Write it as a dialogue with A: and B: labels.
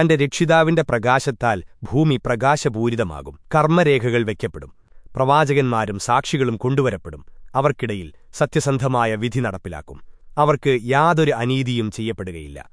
A: തന്റെ രക്ഷിതാവിന്റെ പ്രകാശത്താൽ ഭൂമി പ്രകാശപൂരിതമാകും. കർമ്മരേഖകൾ വയ്ക്കപ്പെടും. പ്രവാചകന്മാരും സാക്ഷികളും കൊണ്ടുവരപ്പെടും. അവർക്കിടയിൽ സത്യസന്ധമായ വിധി നടപ്പിലാക്കും. അവർക്ക് യാതൊരു അനീതിയും ചെയ്യപ്പെടുകയില്ല.